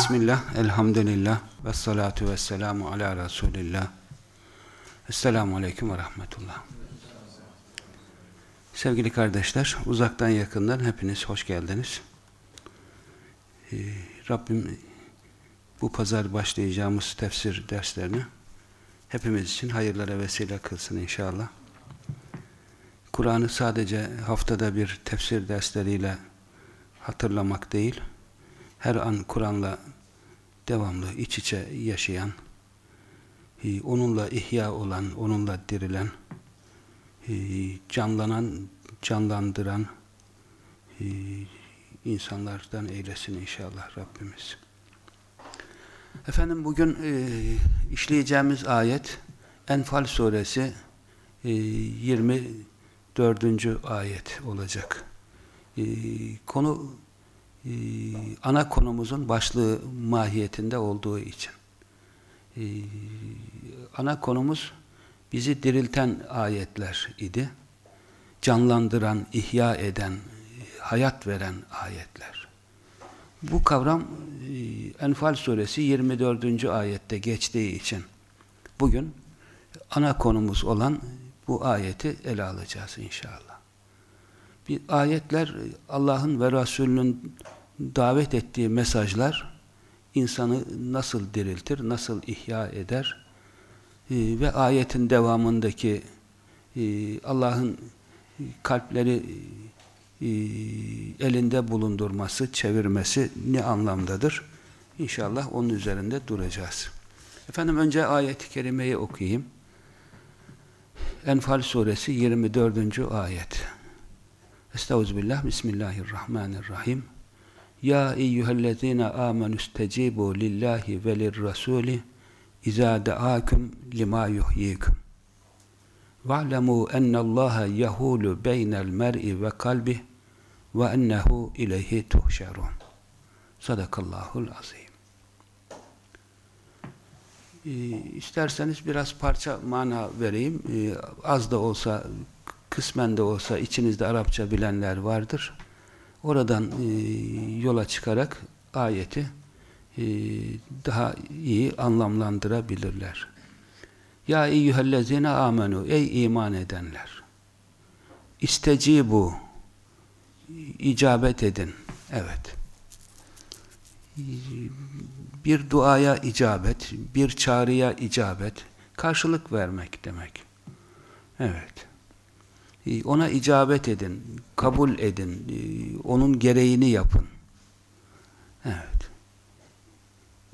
Bismillah, elhamdülillah, ve salatu ve selamu ala Resulillah. Esselamu Aleyküm ve Rahmetullah. Sevgili kardeşler, uzaktan yakından hepiniz hoş geldiniz. Ee, Rabbim bu pazar başlayacağımız tefsir derslerini hepimiz için hayırlara vesile kılsın inşallah. Kur'an'ı sadece haftada bir tefsir dersleriyle hatırlamak değil, her an Kur'an'la devamlı iç içe yaşayan, e, onunla ihya olan, onunla dirilen, e, canlanan, canlandıran e, insanlardan eylesin inşallah Rabbimiz. Efendim bugün işleyeceğimiz ayet Enfal suresi 24. ayet olacak. Konu ee, ana konumuzun başlığı mahiyetinde olduğu için. Ee, ana konumuz bizi dirilten ayetler idi. Canlandıran, ihya eden, hayat veren ayetler. Bu kavram e, Enfal suresi 24. ayette geçtiği için bugün ana konumuz olan bu ayeti ele alacağız inşallah. Bir ayetler Allah'ın ve Resulünün davet ettiği mesajlar insanı nasıl diriltir, nasıl ihya eder ee, ve ayetin devamındaki e, Allah'ın kalpleri e, elinde bulundurması, çevirmesi ne anlamdadır? İnşallah onun üzerinde duracağız. Efendim önce ayet-i kerimeyi okuyayım. Enfal suresi 24. ayet. Estağfirullah. Bismillahirrahmanirrahim. Ya eyyühellezine amenu istecibu lillahi ve lirrasuli izâ deâküm lima yuhyikum. Ve'lemû ennallâhe yehûlu beynel mer'i ve kalbih ve ennehu ileyhi tuhşerun. Sadakallahul azim. Ee, isterseniz biraz parça mana vereyim. Ee, az da olsa kısmen de olsa içinizde Arapça bilenler vardır. Oradan e, yola çıkarak ayeti e, daha iyi anlamlandırabilirler. Ya eyyühellezine amenu ey iman edenler istecibu icabet edin. Evet. Bir duaya icabet, bir çağrıya icabet, karşılık vermek demek. Evet. Ee, ona icabet edin, kabul edin, ee, onun gereğini yapın. Evet.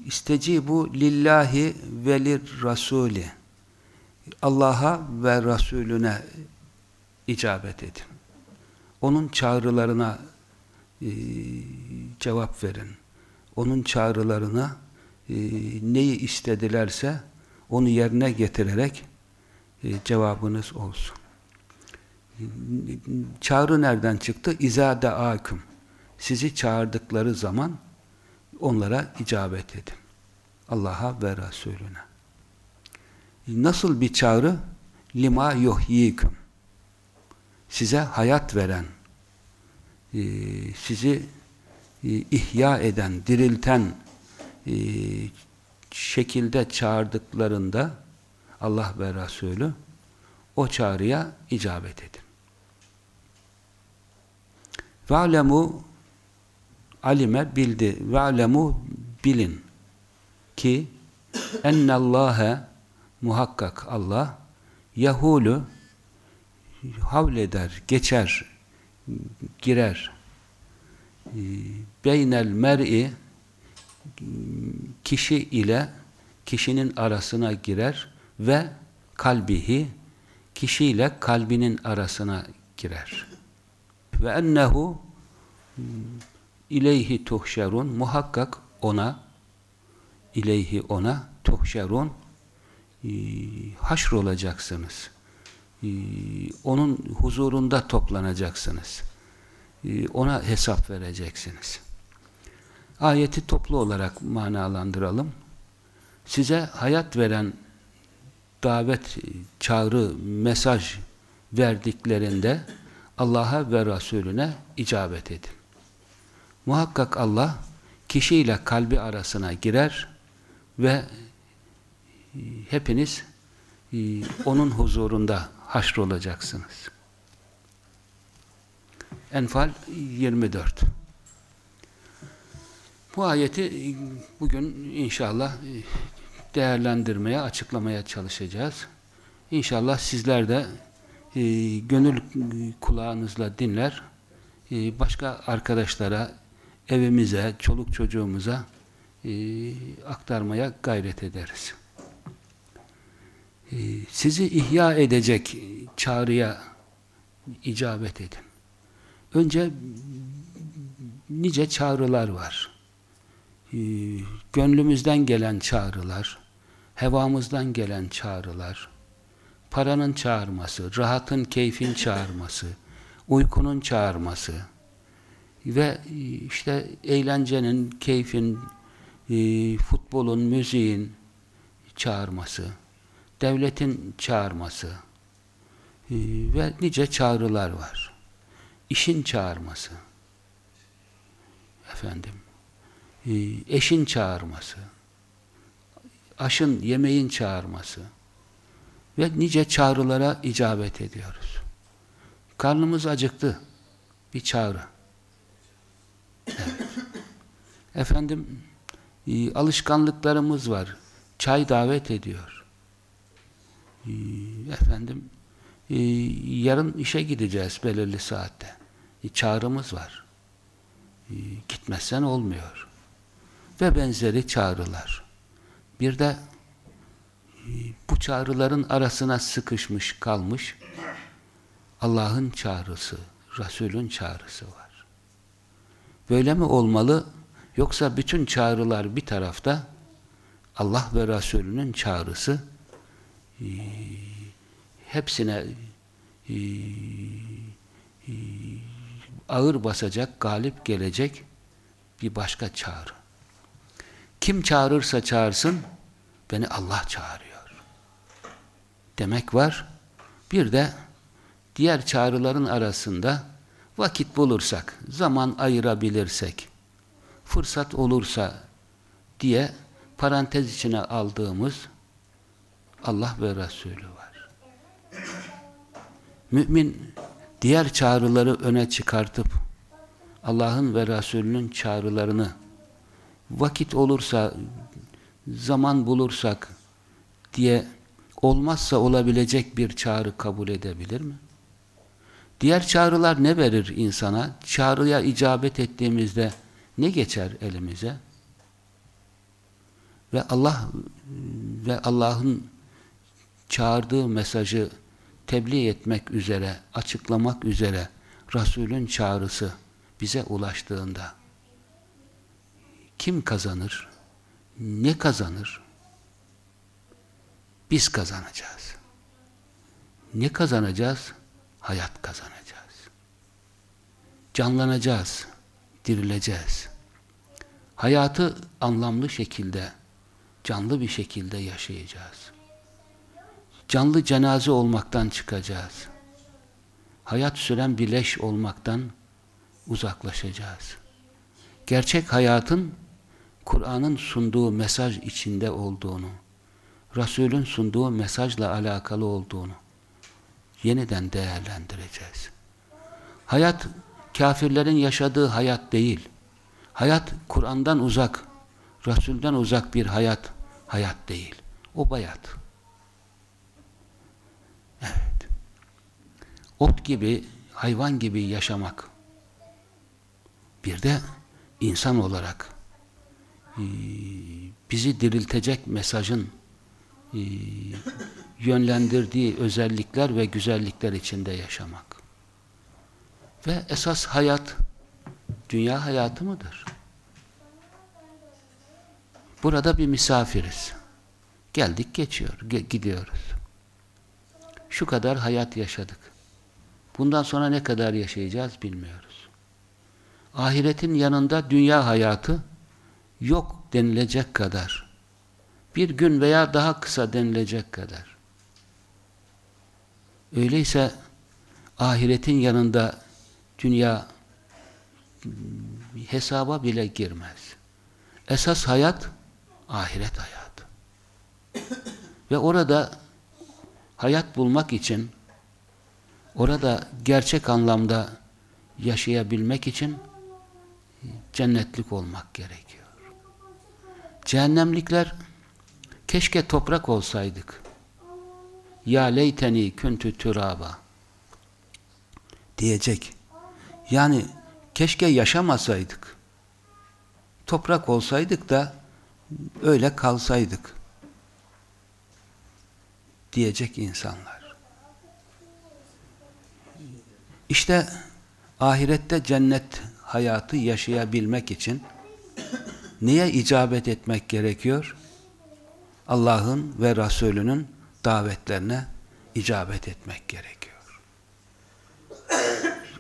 İstecibu lillahi velir rasuli. Allah'a ve Resulüne icabet edin. Onun çağrılarına e, cevap verin. Onun çağrılarına e, neyi istedilerse onu yerine getirerek e, cevabınız olsun. Çağrı nereden çıktı? İzade aküm. Sizi çağırdıkları zaman onlara icabet edin. Allah'a ve Resulüne. Nasıl bir çağrı? Lima yuhyiküm. Size hayat veren, e, sizi e, ihya eden, dirilten e, şekilde çağırdıklarında Allah ve Resulü o çağrıya icabet edin. Ve'lemu alime bildi. Ve'lemu bilin ki ennallâhe muhakkak Allah yahulu havleder, geçer, girer beynel mer'i kişi ile kişinin arasına girer ve kalbihi kişiyle kalbinin arasına girer ve ennehu ileyhi tuhşerun muhakkak ona ileyhi ona tuhşerun e, haşr olacaksınız. E, onun huzurunda toplanacaksınız. E, ona hesap vereceksiniz. Ayeti toplu olarak manalandıralım. Size hayat veren davet, çağrı, mesaj verdiklerinde Allah'a ve Resulüne icabet edin. Muhakkak Allah kişiyle kalbi arasına girer ve e, hepiniz e, onun huzurunda haşrolacaksınız. Enfal 24 Bu ayeti e, bugün inşallah değerlendirmeye, açıklamaya çalışacağız. İnşallah sizler de gönül kulağınızla dinler, başka arkadaşlara, evimize, çoluk çocuğumuza aktarmaya gayret ederiz. Ee, sizi ihya edecek çağrıya icabet edin. Önce nice çağrılar var. Ee, gönlümüzden gelen çağrılar, hevamızdan gelen çağrılar, paranın çağırması, rahatın, keyfin çağırması, uykunun çağırması ve işte eğlencenin, keyfin, e, futbolun, müziğin çağırması devletin çağırması e, ve nice çağrılar var. İşin çağırması, efendim, e, eşin çağırması, aşın, yemeğin çağırması ve nice çağrılara icabet ediyoruz. Karnımız acıktı, bir çağrı. Evet. Efendim, e, alışkanlıklarımız var, çay davet ediyor. Ee, efendim e, yarın işe gideceğiz belirli saatte. E, çağrımız var. E, gitmezsen olmuyor. Ve benzeri çağrılar. Bir de bu çağrıların arasına sıkışmış kalmış Allah'ın çağrısı, Resul'ün çağrısı var. Böyle mi olmalı? Yoksa bütün çağrılar bir tarafta Allah ve Resulünün çağrısı ee, hepsine e, e, ağır basacak, galip gelecek bir başka çağrı. Kim çağırırsa çağırsın, beni Allah çağırıyor. Demek var. Bir de diğer çağrıların arasında vakit bulursak, zaman ayırabilirsek, fırsat olursa diye parantez içine aldığımız Allah ve Resulü var. Mümin diğer çağrıları öne çıkartıp Allah'ın ve Resulünün çağrılarını vakit olursa zaman bulursak diye olmazsa olabilecek bir çağrı kabul edebilir mi? Diğer çağrılar ne verir insana? Çağrıya icabet ettiğimizde ne geçer elimize? Ve Allah ve Allah'ın çağırdığı mesajı tebliğ etmek üzere, açıklamak üzere Resulün çağrısı bize ulaştığında kim kazanır? Ne kazanır? Biz kazanacağız. Ne kazanacağız? Hayat kazanacağız. Canlanacağız, dirileceğiz. Hayatı anlamlı şekilde, canlı bir şekilde yaşayacağız canlı cenaze olmaktan çıkacağız. Hayat süren bir leş olmaktan uzaklaşacağız. Gerçek hayatın Kur'an'ın sunduğu mesaj içinde olduğunu, Resul'ün sunduğu mesajla alakalı olduğunu yeniden değerlendireceğiz. Hayat kafirlerin yaşadığı hayat değil. Hayat Kur'an'dan uzak, Resul'den uzak bir hayat, hayat değil. O bayat. Evet. Ot gibi, hayvan gibi yaşamak. Bir de insan olarak e, bizi diriltecek mesajın e, yönlendirdiği özellikler ve güzellikler içinde yaşamak. Ve esas hayat dünya hayatı mıdır? Burada bir misafiriz. Geldik geçiyor, gidiyoruz şu kadar hayat yaşadık. Bundan sonra ne kadar yaşayacağız bilmiyoruz. Ahiretin yanında dünya hayatı yok denilecek kadar. Bir gün veya daha kısa denilecek kadar. Öyleyse ahiretin yanında dünya hesaba bile girmez. Esas hayat ahiret hayatı. Ve orada hayat bulmak için orada gerçek anlamda yaşayabilmek için cennetlik olmak gerekiyor. Cehennemlikler keşke toprak olsaydık. Ya leyteni küntü türaba diyecek. Yani keşke yaşamasaydık. Toprak olsaydık da öyle kalsaydık diyecek insanlar. İşte ahirette cennet hayatı yaşayabilmek için neye icabet etmek gerekiyor? Allah'ın ve Resulünün davetlerine icabet etmek gerekiyor.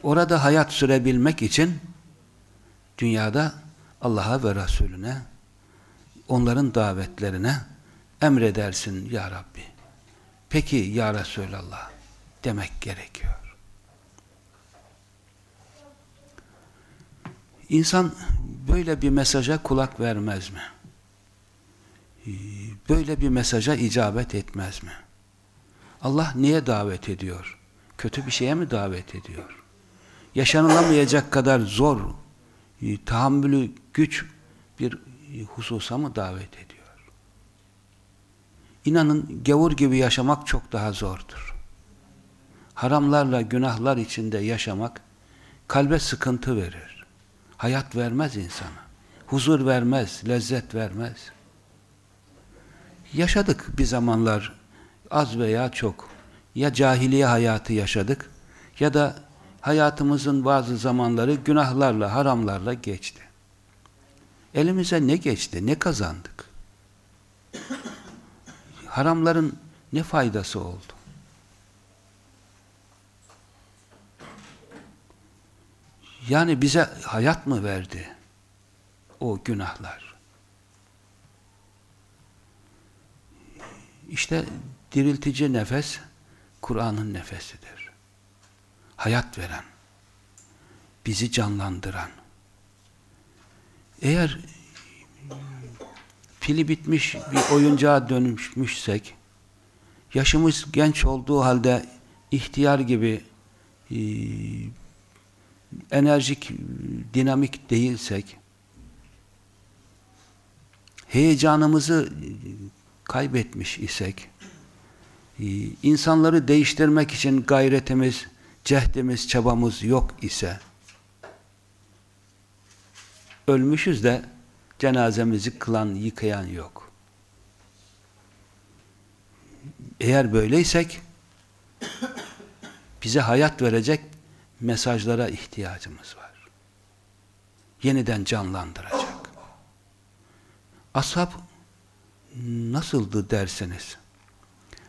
Orada hayat sürebilmek için dünyada Allah'a ve Resulüne onların davetlerine emredersin ya Rabbi. Peki ya Resulallah demek gerekiyor. İnsan böyle bir mesaja kulak vermez mi? Böyle bir mesaja icabet etmez mi? Allah niye davet ediyor? Kötü bir şeye mi davet ediyor? Yaşanılamayacak kadar zor, tahammülü güç bir hususa mı davet ediyor? İnanın gavur gibi yaşamak çok daha zordur. Haramlarla, günahlar içinde yaşamak kalbe sıkıntı verir. Hayat vermez insana. Huzur vermez, lezzet vermez. Yaşadık bir zamanlar az veya çok. Ya cahiliye hayatı yaşadık ya da hayatımızın bazı zamanları günahlarla, haramlarla geçti. Elimize ne geçti, ne kazandık? Haramların ne faydası oldu? Yani bize hayat mı verdi o günahlar? İşte diriltici nefes Kur'an'ın nefesidir. Hayat veren, bizi canlandıran. Eğer pili bitmiş bir oyuncağa dönüşmüşsek, yaşımız genç olduğu halde ihtiyar gibi e, enerjik, dinamik değilsek, heyecanımızı kaybetmiş isek, e, insanları değiştirmek için gayretimiz, cehdimiz, çabamız yok ise, ölmüşüz de cenazemizi kılan, yıkayan yok. Eğer böyleysek, bize hayat verecek mesajlara ihtiyacımız var. Yeniden canlandıracak. Ashab nasıldı derseniz,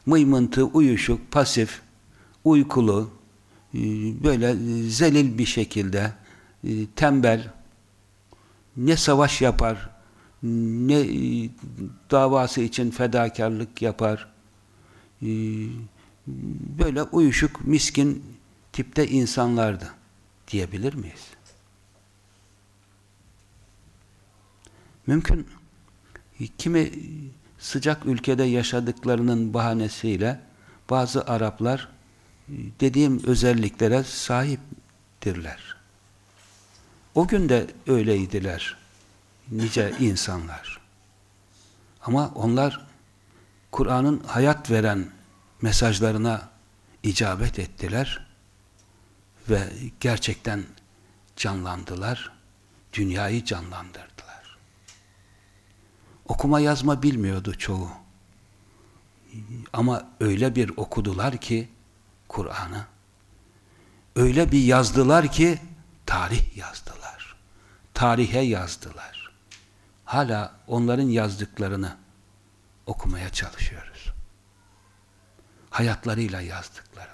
mıymıntı, uyuşuk, pasif, uykulu, e, böyle zelil bir şekilde, e, tembel, ne savaş yapar, ne e, davası için fedakarlık yapar, böyle uyuşuk, miskin tipte insanlardı diyebilir miyiz? Mümkün kimi sıcak ülkede yaşadıklarının bahanesiyle bazı Araplar dediğim özelliklere sahiptirler. O gün de öyleydiler nice insanlar. Ama onlar Kur'an'ın hayat veren mesajlarına icabet ettiler ve gerçekten canlandılar, dünyayı canlandırdılar. Okuma yazma bilmiyordu çoğu. Ama öyle bir okudular ki Kur'an'ı, öyle bir yazdılar ki tarih yazdılar. Tarihe yazdılar. Hala onların yazdıklarını okumaya çalışıyoruz. Hayatlarıyla yazdıklarını.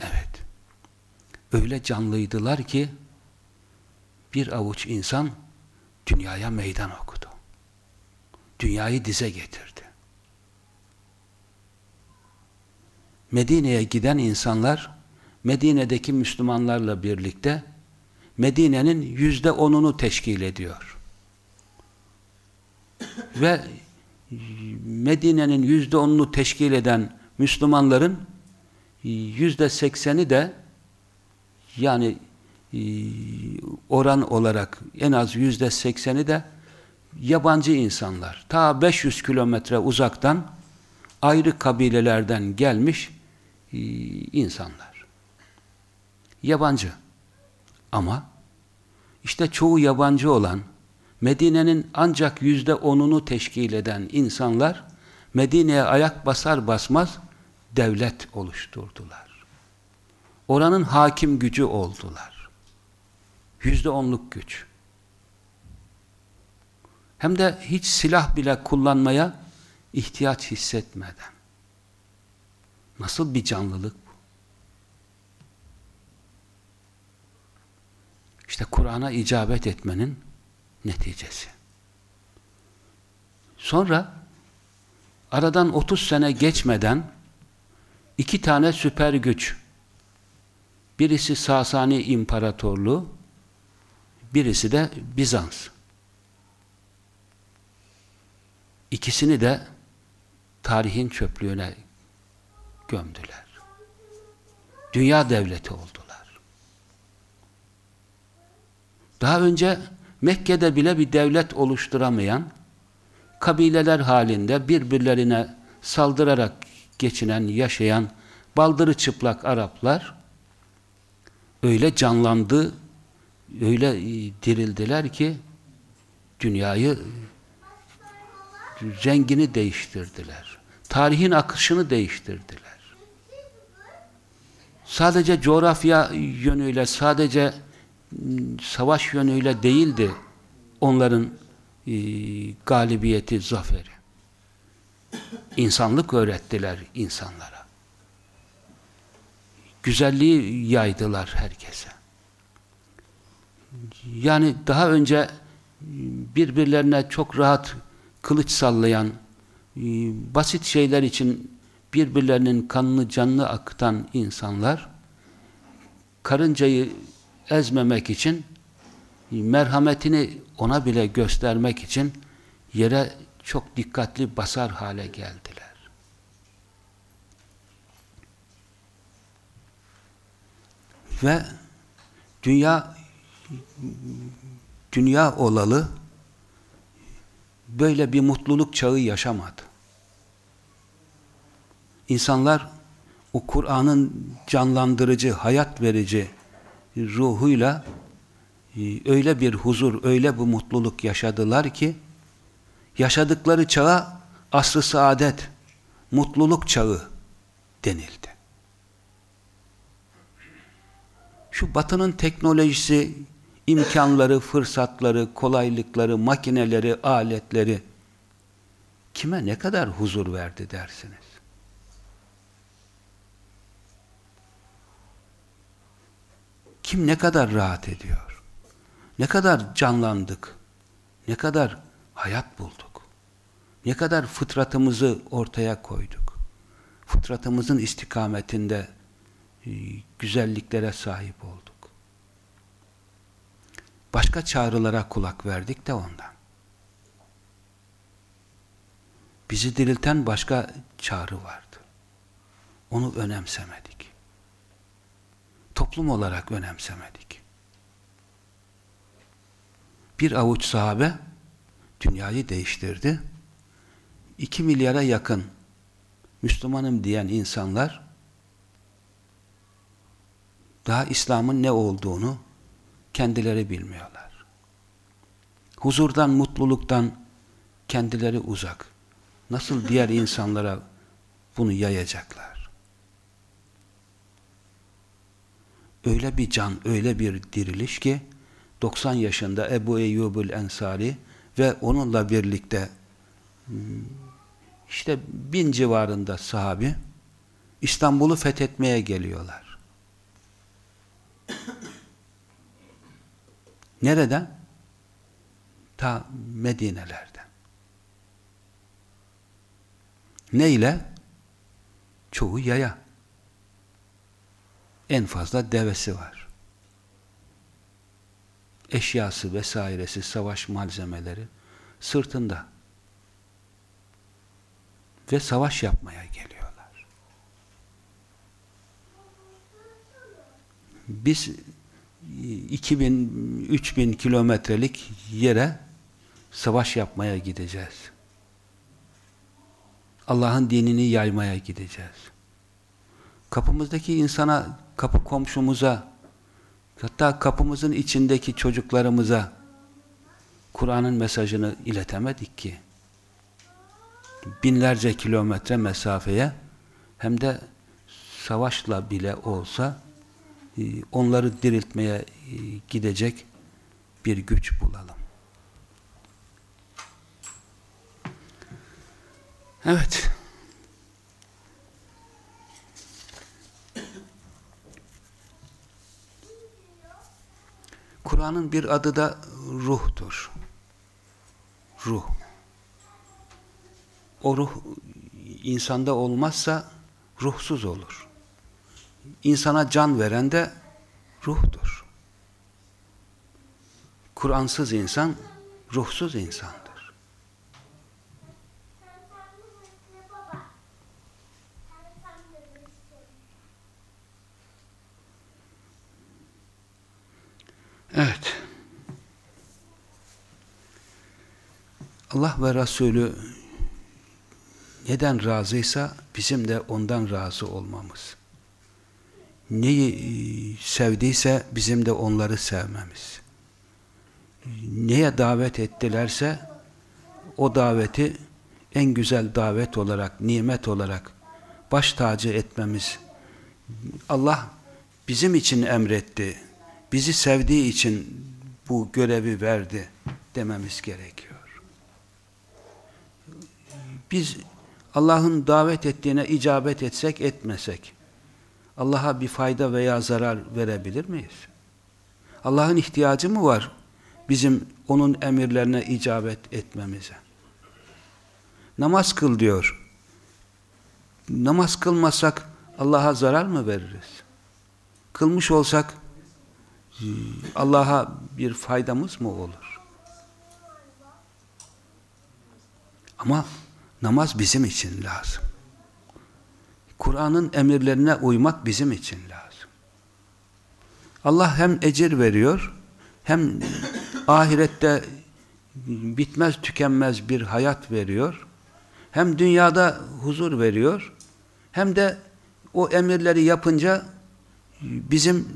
Evet. Öyle canlıydılar ki bir avuç insan dünyaya meydan okudu. Dünyayı dize getirdi. Medine'ye giden insanlar Medine'deki Müslümanlarla birlikte Medine'nin yüzde onunu teşkil ediyor. Ve Medine'nin yüzde onunu teşkil eden Müslümanların yüzde sekseni de yani oran olarak en az yüzde sekseni de yabancı insanlar. Ta 500 kilometre uzaktan ayrı kabilelerden gelmiş e, insanlar. Yabancı. Ama işte çoğu yabancı olan Medine'nin ancak yüzde onunu teşkil eden insanlar Medine'ye ayak basar basmaz devlet oluşturdular. Oranın hakim gücü oldular. Yüzde onluk güç. Hem de hiç silah bile kullanmaya ihtiyaç hissetmeden. Nasıl bir canlılık bu? İşte Kur'an'a icabet etmenin neticesi. Sonra aradan 30 sene geçmeden iki tane süper güç birisi Sasani İmparatorluğu birisi de Bizans İkisini de tarihin çöplüğüne gömdüler. Dünya devleti oldular. Daha önce Mekke'de bile bir devlet oluşturamayan, kabileler halinde birbirlerine saldırarak geçinen, yaşayan baldırı çıplak Araplar öyle canlandı, öyle dirildiler ki dünyayı rengini değiştirdiler. Tarihin akışını değiştirdiler. Sadece coğrafya yönüyle, sadece savaş yönüyle değildi onların e, galibiyeti, zaferi. İnsanlık öğrettiler insanlara. Güzelliği yaydılar herkese. Yani daha önce birbirlerine çok rahat kılıç sallayan, e, basit şeyler için birbirlerinin kanını canlı akıtan insanlar, karıncayı ezmemek için, merhametini ona bile göstermek için yere çok dikkatli basar hale geldiler. Ve dünya dünya olalı böyle bir mutluluk çağı yaşamadı. İnsanlar o Kur'an'ın canlandırıcı, hayat verici ruhuyla e, öyle bir huzur, öyle bir mutluluk yaşadılar ki yaşadıkları çağa asr-ı saadet, mutluluk çağı denildi. Şu batının teknolojisi, imkanları, fırsatları, kolaylıkları, makineleri, aletleri kime ne kadar huzur verdi dersiniz? Kim ne kadar rahat ediyor? Ne kadar canlandık? Ne kadar hayat bulduk? Ne kadar fıtratımızı ortaya koyduk? Fıtratımızın istikametinde e, güzelliklere sahip olduk başka çağrılara kulak verdik de ondan. Bizi dirilten başka çağrı vardı. Onu önemsemedik. Toplum olarak önemsemedik. Bir avuç sahabe dünyayı değiştirdi. İki milyara yakın Müslümanım diyen insanlar daha İslam'ın ne olduğunu kendileri bilmiyorlar. Huzurdan, mutluluktan kendileri uzak. Nasıl diğer insanlara bunu yayacaklar? Öyle bir can, öyle bir diriliş ki 90 yaşında Ebu Eyyubul Ensari ve onunla birlikte hmm, işte bin civarında sahabi İstanbul'u fethetmeye geliyorlar. Nereden? Ta Medine'lerden. Ne ile? Çoğu yaya. En fazla devesi var. eşyası vesairesi, savaş malzemeleri sırtında. Ve savaş yapmaya geliyorlar. Biz 2000-3000 kilometrelik yere savaş yapmaya gideceğiz. Allah'ın dinini yaymaya gideceğiz. Kapımızdaki insana, kapı komşumuza, hatta kapımızın içindeki çocuklarımıza Kur'an'ın mesajını iletemedik ki. Binlerce kilometre mesafeye hem de savaşla bile olsa onları diriltmeye e, gidecek bir güç bulalım. Evet. Kur'an'ın bir adı da ruhtur. Ruh. O ruh insanda olmazsa ruhsuz olur. İnsana can veren de ruhtur. Kur'ansız insan ruhsuz insandır. Evet. Allah ve Resulü neden razıysa bizim de ondan razı olmamız. Neyi e, sevdiyse bizim de onları sevmemiz. Neye davet ettilerse o daveti en güzel davet olarak, nimet olarak baş tacı etmemiz. Allah bizim için emretti bizi sevdiği için bu görevi verdi dememiz gerekiyor. Biz Allah'ın davet ettiğine icabet etsek etmesek Allah'a bir fayda veya zarar verebilir miyiz? Allah'ın ihtiyacı mı var bizim onun emirlerine icabet etmemize? Namaz kıl diyor. Namaz kılmasak Allah'a zarar mı veririz? Kılmış olsak Allah'a bir faydamız mı olur? Ama namaz bizim için lazım. Kur'an'ın emirlerine uymak bizim için lazım. Allah hem ecir veriyor, hem ahirette bitmez tükenmez bir hayat veriyor, hem dünyada huzur veriyor, hem de o emirleri yapınca bizim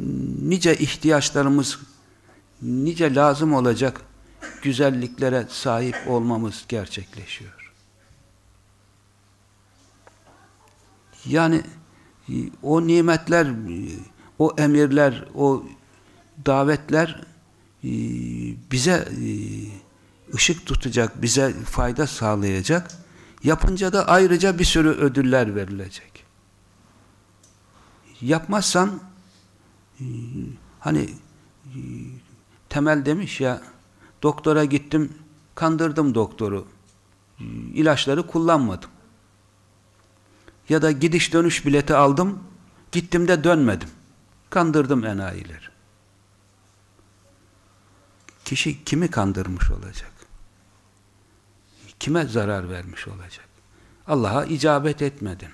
nice ihtiyaçlarımız, nice lazım olacak güzelliklere sahip olmamız gerçekleşiyor. Yani e, o nimetler, e, o emirler, o davetler e, bize ışık tutacak, bize fayda sağlayacak. Yapınca da ayrıca bir sürü ödüller verilecek. Yapmazsan hani temel demiş ya doktora gittim kandırdım doktoru ilaçları kullanmadım ya da gidiş dönüş bileti aldım gittim de dönmedim. Kandırdım enayileri. Kişi kimi kandırmış olacak? Kime zarar vermiş olacak? Allah'a icabet etmedin.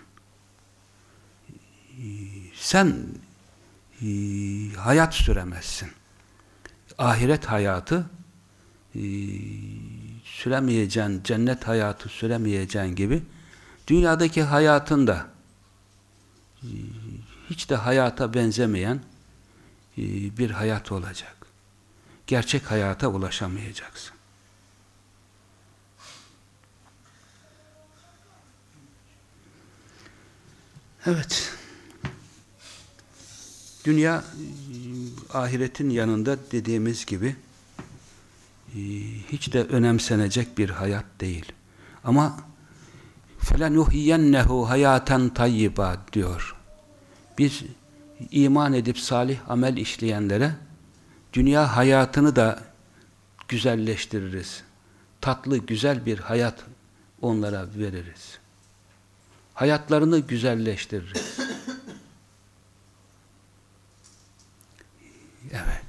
Sen e, hayat süremezsin. Ahiret hayatı e, süremeyeceğin, cennet hayatı süremeyeceğin gibi dünyadaki hayatın da e, hiç de hayata benzemeyen e, bir hayat olacak. Gerçek hayata ulaşamayacaksın. Evet. Dünya ahiretin yanında dediğimiz gibi e, hiç de önemsenecek bir hayat değil. Ama فَلَنُحْيَنَّهُ hayaten tayyiba diyor. Biz iman edip salih amel işleyenlere dünya hayatını da güzelleştiririz. Tatlı, güzel bir hayat onlara veririz. Hayatlarını güzelleştiririz. Evet.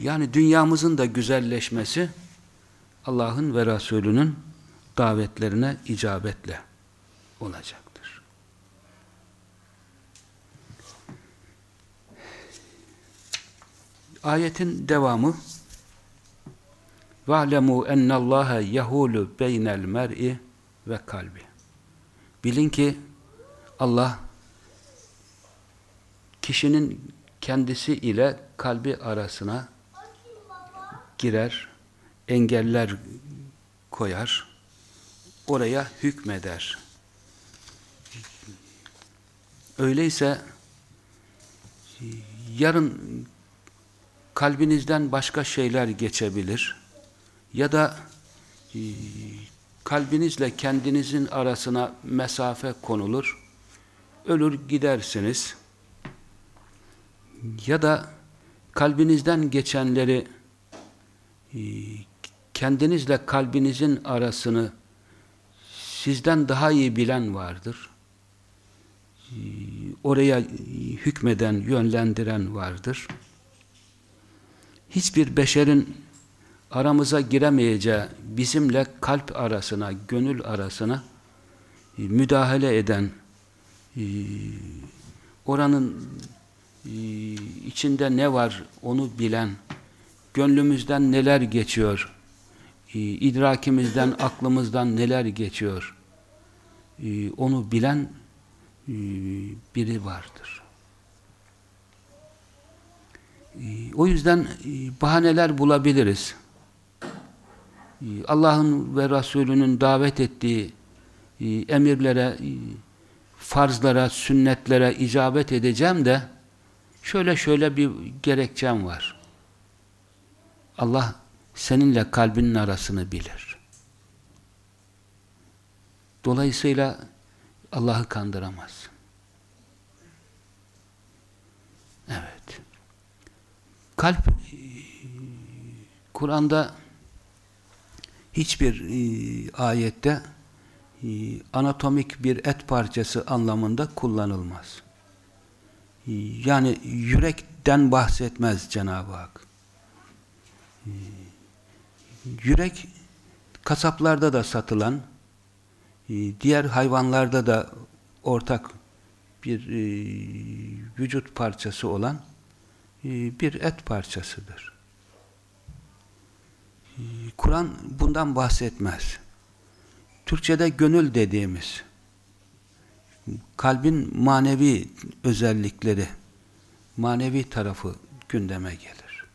Yani dünyamızın da güzelleşmesi Allah'ın ve Resulünün davetlerine icabetle olacaktır. Ayetin devamı وَعْلَمُوا اَنَّ اللّٰهَ يَهُولُ بَيْنَ الْمَرْءِ ve kalbi. Bilin ki Allah kişinin kendisi ile kalbi arasına girer, engeller koyar, oraya hükmeder. Öyleyse yarın kalbinizden başka şeyler geçebilir ya da kalbinizle kendinizin arasına mesafe konulur, ölür gidersiniz ya da kalbinizden geçenleri e, kendinizle kalbinizin arasını sizden daha iyi bilen vardır. E, oraya hükmeden, yönlendiren vardır. Hiçbir beşerin aramıza giremeyeceği bizimle kalp arasına, gönül arasına e, müdahale eden, oranın içinde ne var onu bilen, gönlümüzden neler geçiyor, idrakimizden, aklımızdan neler geçiyor, onu bilen biri vardır. O yüzden bahaneler bulabiliriz. Allah'ın ve Resulünün davet ettiği emirlere, farzlara, sünnetlere icabet edeceğim de şöyle şöyle bir gerekçem var. Allah seninle kalbinin arasını bilir. Dolayısıyla Allah'ı kandıramaz. Evet. Kalp Kur'an'da hiçbir e, ayette e, anatomik bir et parçası anlamında kullanılmaz. E, yani yürekten bahsetmez Cenab-ı Hak. E, yürek kasaplarda da satılan, e, diğer hayvanlarda da ortak bir e, vücut parçası olan e, bir et parçasıdır. Kur'an bundan bahsetmez. Türkçe'de gönül dediğimiz kalbin manevi özellikleri, manevi tarafı gündeme gelir.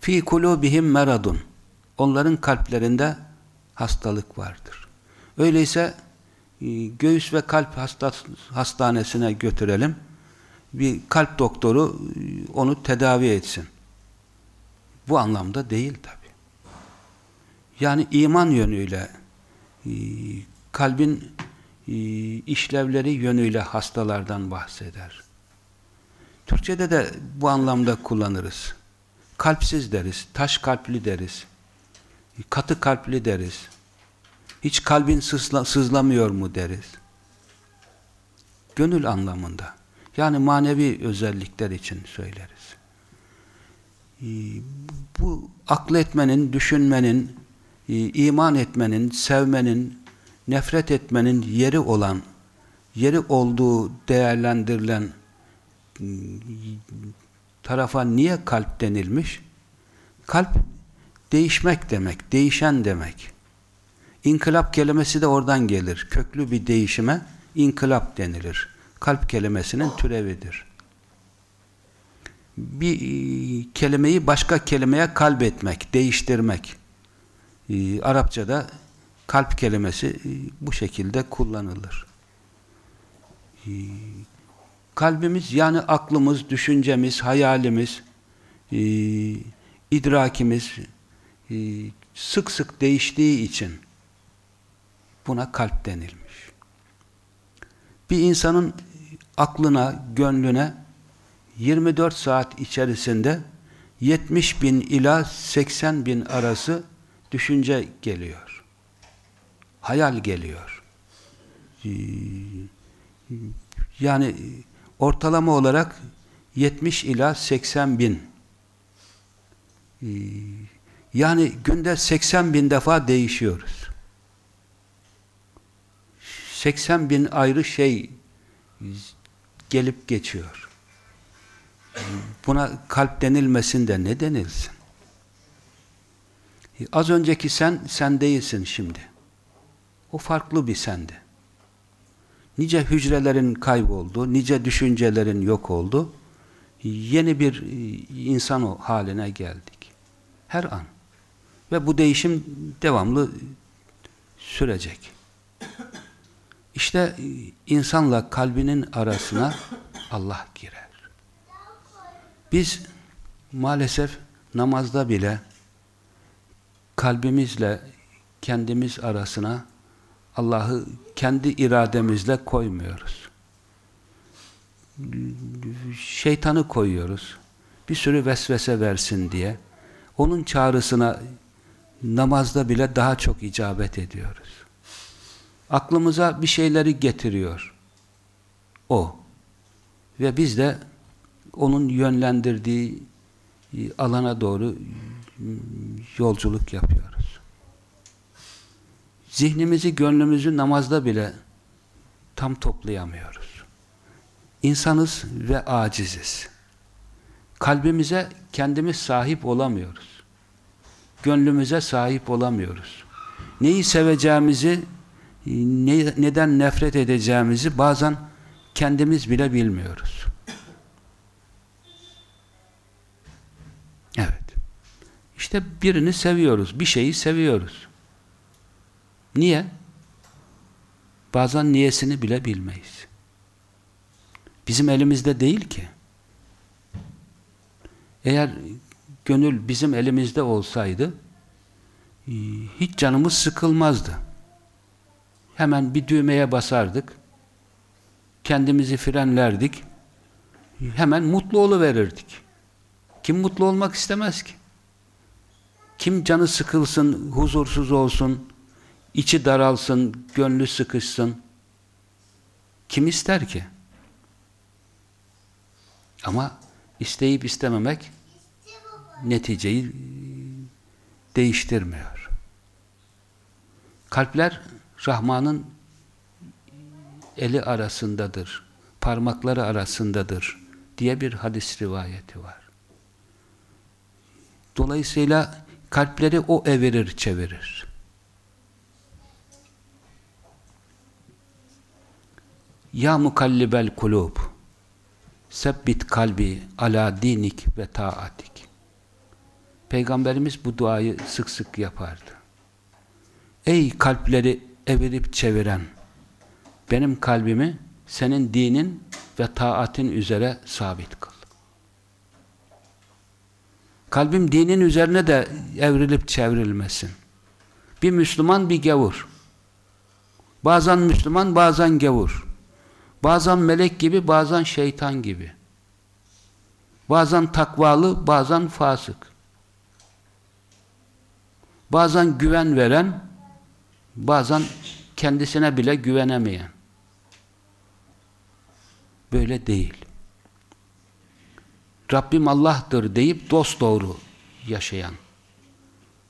Fi kulubihim meradun. Onların kalplerinde hastalık vardır. Öyleyse e, göğüs ve kalp hastanesine götürelim. Bir kalp doktoru e, onu tedavi etsin. Bu anlamda değil tabi. Yani iman yönüyle e, kalbin işlevleri yönüyle hastalardan bahseder. Türkçede de bu anlamda kullanırız. Kalpsiz deriz, taş kalpli deriz, katı kalpli deriz. Hiç kalbin sızla, sızlamıyor mu deriz. Gönül anlamında. Yani manevi özellikler için söyleriz. E, bu akletmenin, düşünmenin, iman etmenin, sevmenin, nefret etmenin yeri olan, yeri olduğu değerlendirilen ıı, tarafa niye kalp denilmiş? Kalp değişmek demek, değişen demek. İnkılap kelimesi de oradan gelir. Köklü bir değişime inkılap denilir. Kalp kelimesinin türevidir. Bir ıı, kelimeyi başka kelimeye kalbetmek, değiştirmek. Ee, Arapçada kalp kelimesi e, bu şekilde kullanılır. Kalbimiz yani aklımız, düşüncemiz, hayalimiz, e, idrakimiz e, sık sık değiştiği için buna kalp denilmiş. Bir insanın aklına, gönlüne 24 saat içerisinde 70 bin ila 80 bin arası düşünce geliyor. Hayal geliyor. Ee, yani ortalama olarak 70 ila 80 bin Ee, yani günde 80 bin defa değişiyoruz. 80 bin ayrı şey gelip geçiyor. Buna kalp denilmesin de ne denilsin? Az önceki sen, sen değilsin şimdi. O farklı bir sendi. Nice hücrelerin kayboldu, nice düşüncelerin yok oldu. Yeni bir insan haline geldik. Her an. Ve bu değişim devamlı sürecek. İşte e, insanla kalbinin arasına Allah girer. Biz maalesef namazda bile kalbimizle kendimiz arasına Allah'ı kendi irademizle koymuyoruz. Şeytanı koyuyoruz. Bir sürü vesvese versin diye. Onun çağrısına namazda bile daha çok icabet ediyoruz. Aklımıza bir şeyleri getiriyor. O. Ve biz de onun yönlendirdiği alana doğru yolculuk yapıyoruz. Zihnimizi, gönlümüzü namazda bile tam toplayamıyoruz. İnsanız ve aciziz. Kalbimize kendimiz sahip olamıyoruz. Gönlümüze sahip olamıyoruz. Neyi seveceğimizi, ne, neden nefret edeceğimizi bazen kendimiz bile bilmiyoruz. Evet. İşte birini seviyoruz, bir şeyi seviyoruz. Niye? Bazen niyesini bile bilmeyiz. Bizim elimizde değil ki. Eğer gönül bizim elimizde olsaydı e, hiç canımız sıkılmazdı. Hemen bir düğmeye basardık. Kendimizi frenlerdik. Hemen mutlu verirdik. Kim mutlu olmak istemez ki? Kim canı sıkılsın, huzursuz olsun, içi daralsın, gönlü sıkışsın? Kim ister ki? Ama isteyip istememek neticeyi değiştirmiyor. Kalpler Rahman'ın eli arasındadır, parmakları arasındadır diye bir hadis rivayeti var. Dolayısıyla kalpleri o evirir çevirir. Ya mukallibel kulub sebbit kalbi ala dinik ve taatik Peygamberimiz bu duayı sık sık yapardı. Ey kalpleri evirip çeviren benim kalbimi senin dinin ve taatin üzere sabit kıl. Kalbim dinin üzerine de evrilip çevrilmesin. Bir Müslüman bir gavur. Bazen Müslüman bazen gavur. Bazen melek gibi bazen şeytan gibi. Bazen takvalı bazen fasık. Bazen güven veren bazen kendisine bile güvenemeyen. Böyle değil. Rabbim Allah'tır deyip dost doğru yaşayan,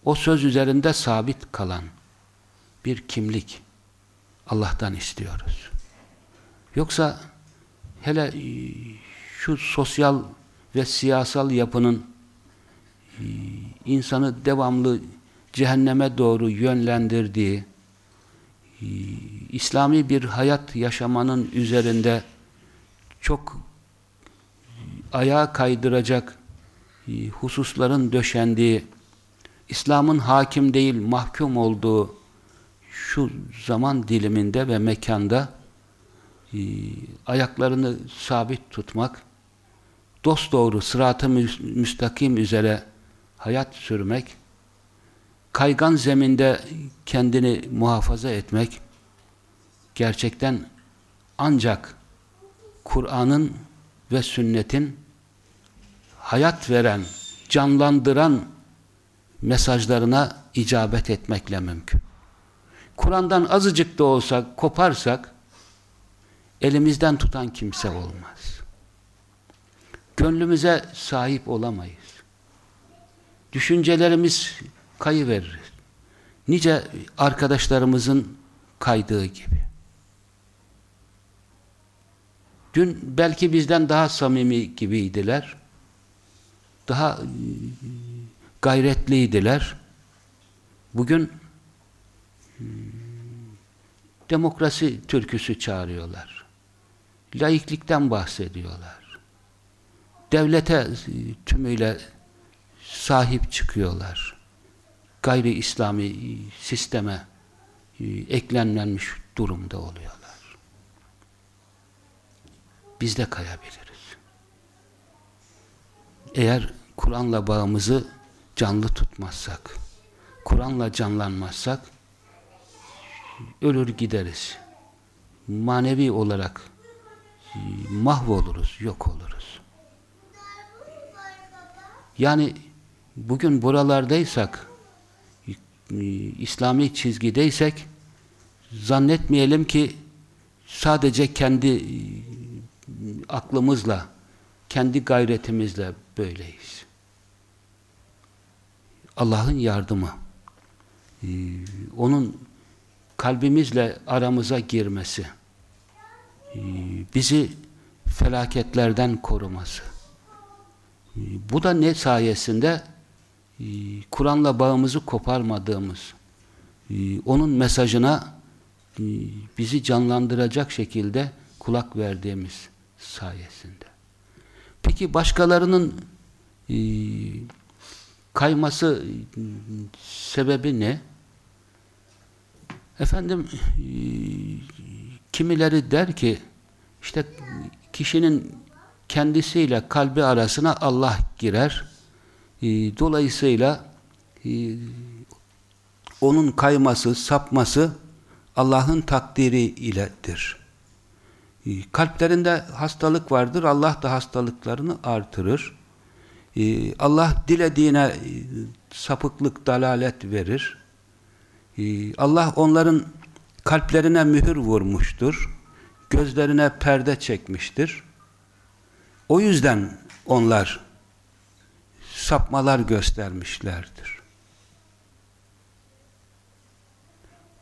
o söz üzerinde sabit kalan bir kimlik Allah'tan istiyoruz. Yoksa hele şu sosyal ve siyasal yapının insanı devamlı cehenneme doğru yönlendirdiği, e, İslami bir hayat yaşamanın üzerinde çok ayağa kaydıracak e, hususların döşendiği, İslam'ın hakim değil mahkum olduğu şu zaman diliminde ve mekanda e, ayaklarını sabit tutmak, dosdoğru sırat-ı müstakim üzere hayat sürmek, kaygan zeminde kendini muhafaza etmek, gerçekten ancak Kur'an'ın ve sünnetin hayat veren, canlandıran mesajlarına icabet etmekle mümkün. Kur'an'dan azıcık da olsa koparsak elimizden tutan kimse olmaz. Gönlümüze sahip olamayız. Düşüncelerimiz kayıverir. Nice arkadaşlarımızın kaydığı gibi. Dün belki bizden daha samimi gibiydiler. Daha e, gayretliydiler. Bugün e, demokrasi türküsü çağırıyorlar. Laiklikten bahsediyorlar. Devlete e, tümüyle sahip çıkıyorlar. Gayri İslami sisteme eklenlenmiş durumda oluyor biz de kayabiliriz. Eğer Kur'an'la bağımızı canlı tutmazsak, Kur'an'la canlanmazsak ölür gideriz. Manevi olarak e, mahvoluruz, yok oluruz. Yani bugün buralardaysak e, İslami çizgideysek zannetmeyelim ki sadece kendi aklımızla, kendi gayretimizle böyleyiz. Allah'ın yardımı, e, onun kalbimizle aramıza girmesi, e, bizi felaketlerden koruması. E, bu da ne sayesinde? Kur'an'la bağımızı koparmadığımız, onun mesajına bizi canlandıracak şekilde kulak verdiğimiz sayesinde. Peki başkalarının kayması sebebi ne? Efendim kimileri der ki işte kişinin kendisiyle kalbi arasına Allah girer. E, dolayısıyla e, onun kayması, sapması Allah'ın takdiri iledir. Ee, kalplerinde hastalık vardır. Allah da hastalıklarını artırır. Ee, Allah dilediğine e, sapıklık, dalalet verir. Ee, Allah onların kalplerine mühür vurmuştur. Gözlerine perde çekmiştir. O yüzden onlar sapmalar göstermişlerdir.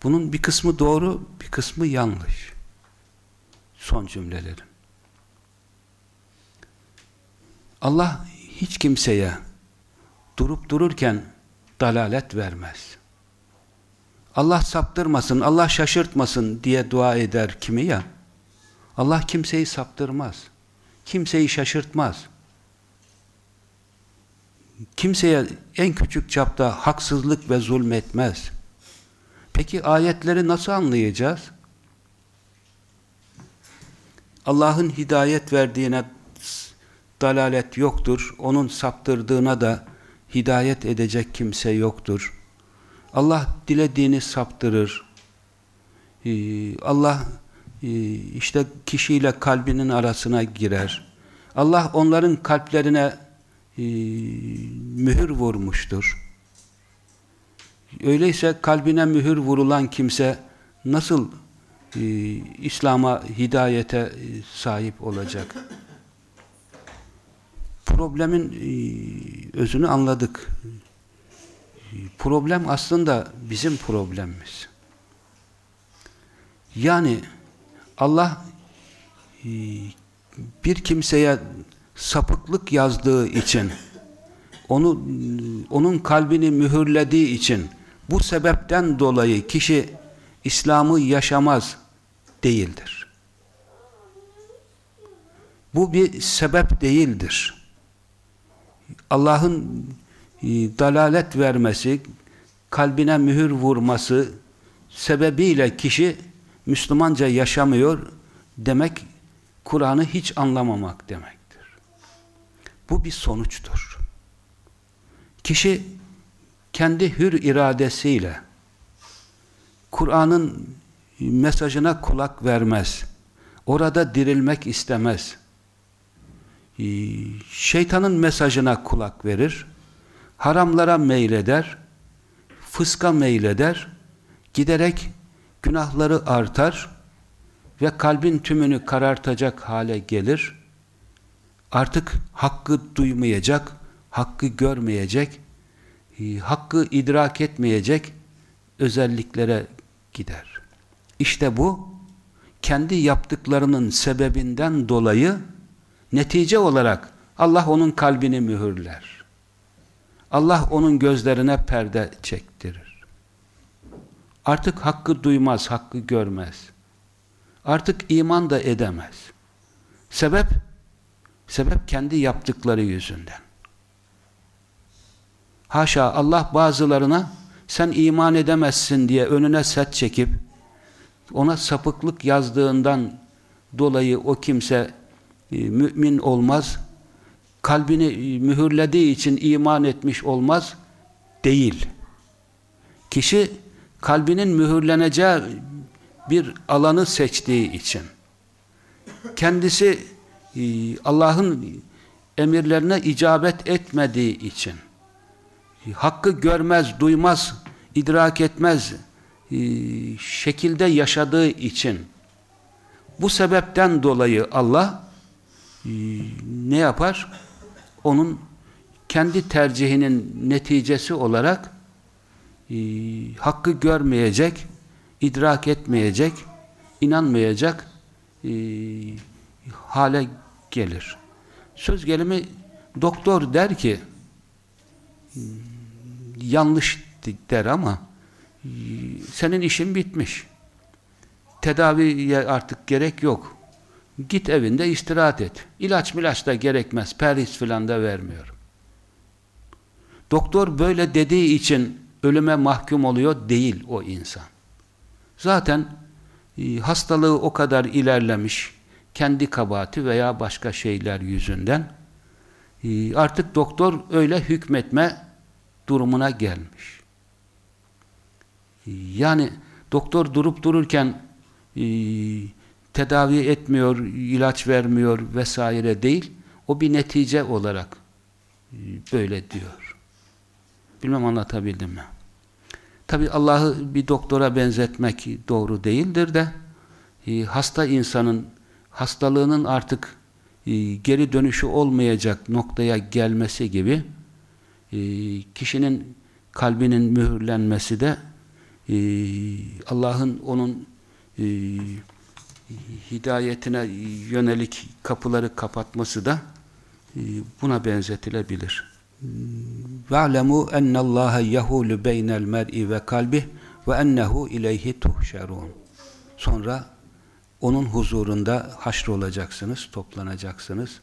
Bunun bir kısmı doğru, bir kısmı yanlış son cümlelerim. Allah hiç kimseye durup dururken dalalet vermez. Allah saptırmasın, Allah şaşırtmasın diye dua eder kimi ya? Allah kimseyi saptırmaz. Kimseyi şaşırtmaz. Kimseye en küçük çapta haksızlık ve zulmetmez. Peki ayetleri nasıl anlayacağız? Allah'ın hidayet verdiğine dalalet yoktur. Onun saptırdığına da hidayet edecek kimse yoktur. Allah dilediğini saptırır. Ee, Allah e, işte kişiyle kalbinin arasına girer. Allah onların kalplerine e, mühür vurmuştur. Öyleyse kalbine mühür vurulan kimse nasıl e, İslam'a, hidayete e, sahip olacak. Problemin e, özünü anladık. Problem aslında bizim problemimiz. Yani Allah bir kimseye sapıklık yazdığı için onu onun kalbini mühürlediği için bu sebepten dolayı kişi İslam'ı yaşamaz değildir. Bu bir sebep değildir. Allah'ın e, dalalet vermesi, kalbine mühür vurması sebebiyle kişi Müslümanca yaşamıyor demek Kur'an'ı hiç anlamamak demektir. Bu bir sonuçtur. Kişi kendi hür iradesiyle Kur'an'ın mesajına kulak vermez. Orada dirilmek istemez. Ee, şeytanın mesajına kulak verir. Haramlara meyleder. Fıska meyleder. Giderek günahları artar ve kalbin tümünü karartacak hale gelir. Artık hakkı duymayacak, hakkı görmeyecek, e, hakkı idrak etmeyecek özelliklere gider. İşte bu kendi yaptıklarının sebebinden dolayı netice olarak Allah onun kalbini mühürler. Allah onun gözlerine perde çektirir. Artık hakkı duymaz, hakkı görmez. Artık iman da edemez. Sebep? Sebep kendi yaptıkları yüzünden. Haşa Allah bazılarına sen iman edemezsin diye önüne set çekip ona sapıklık yazdığından dolayı o kimse e, mümin olmaz. Kalbini e, mühürlediği için iman etmiş olmaz. Değil. Kişi kalbinin mühürleneceği bir alanı seçtiği için kendisi Allah'ın emirlerine icabet etmediği için hakkı görmez, duymaz, idrak etmez e, şekilde yaşadığı için bu sebepten dolayı Allah e, ne yapar? Onun kendi tercihinin neticesi olarak e, hakkı görmeyecek, idrak etmeyecek, inanmayacak hale gelir. Söz gelimi doktor der ki yanlış der ama senin işin bitmiş. Tedaviye artık gerek yok. Git evinde istirahat et. İlaç milaç da gerekmez. Perhis filan da vermiyorum. Doktor böyle dediği için ölüme mahkum oluyor değil o insan. Zaten e, hastalığı o kadar ilerlemiş kendi kabahati veya başka şeyler yüzünden e, artık doktor öyle hükmetme durumuna gelmiş. Yani doktor durup dururken e, tedavi etmiyor, ilaç vermiyor vesaire değil. O bir netice olarak e, böyle diyor. Bilmem anlatabildim mi? Tabi Allah'ı bir doktora benzetmek doğru değildir de e, hasta insanın hastalığının artık e, geri dönüşü olmayacak noktaya gelmesi gibi e, kişinin kalbinin mühürlenmesi de e, Allah'ın onun e, hidayetine yönelik kapıları kapatması da e, buna benzetilebilir. وَعْلَمُوا اَنَّ اللّٰهَ يَهُولُ بَيْنَ الْمَرْءِ وَكَلْبِهِ وَاَنَّهُ اِلَيْهِ تُحْشَرُونَ Sonra onun huzurunda haşr olacaksınız, toplanacaksınız.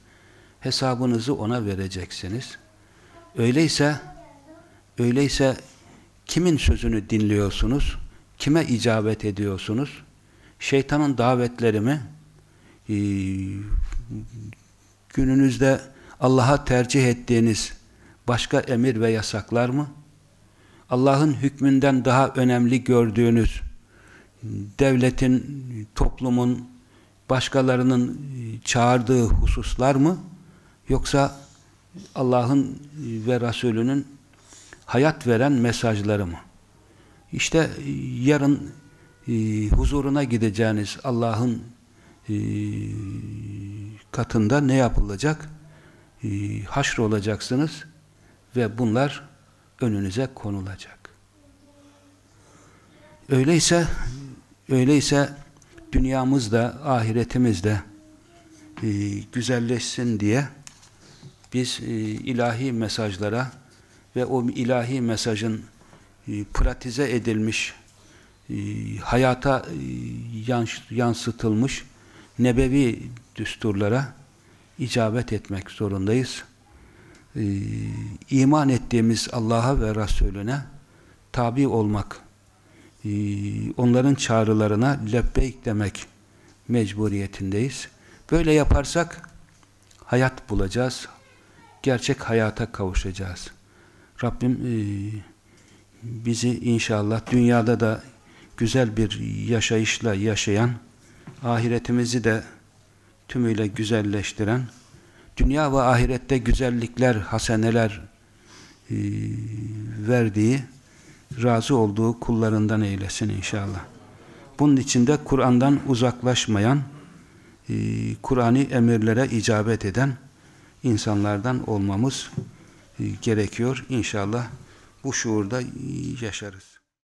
Hesabınızı ona vereceksiniz. Öyleyse öyleyse kimin sözünü dinliyorsunuz? Kime icabet ediyorsunuz? Şeytanın davetleri mi? Ee, gününüzde Allah'a tercih ettiğiniz başka emir ve yasaklar mı? Allah'ın hükmünden daha önemli gördüğünüz devletin, toplumun, başkalarının çağırdığı hususlar mı? Yoksa Allah'ın ve Resulünün hayat veren mesajları mı? İşte yarın e, huzuruna gideceğiniz Allah'ın e, katında ne yapılacak? E, haşr olacaksınız ve bunlar önünüze konulacak. Öyleyse öyleyse dünyamız da ahiretimiz de e, güzelleşsin diye biz e, ilahi mesajlara ve o ilahi mesajın e, pratize edilmiş e, hayata e, yansıtılmış nebevi düsturlara icabet etmek zorundayız. E, iman ettiğimiz Allah'a ve Resulüne tabi olmak onların çağrılarına lebbeyk demek mecburiyetindeyiz. Böyle yaparsak hayat bulacağız, gerçek hayata kavuşacağız. Rabbim e, bizi inşallah dünyada da güzel bir yaşayışla yaşayan, ahiretimizi de tümüyle güzelleştiren, dünya ve ahirette güzellikler, haseneler e, verdiği, razı olduğu kullarından eylesin inşallah. Bunun içinde Kur'an'dan uzaklaşmayan, e, Kur'an'ı emirlere icabet eden insanlardan olmamız e, gerekiyor. İnşallah bu şuurda yaşarız.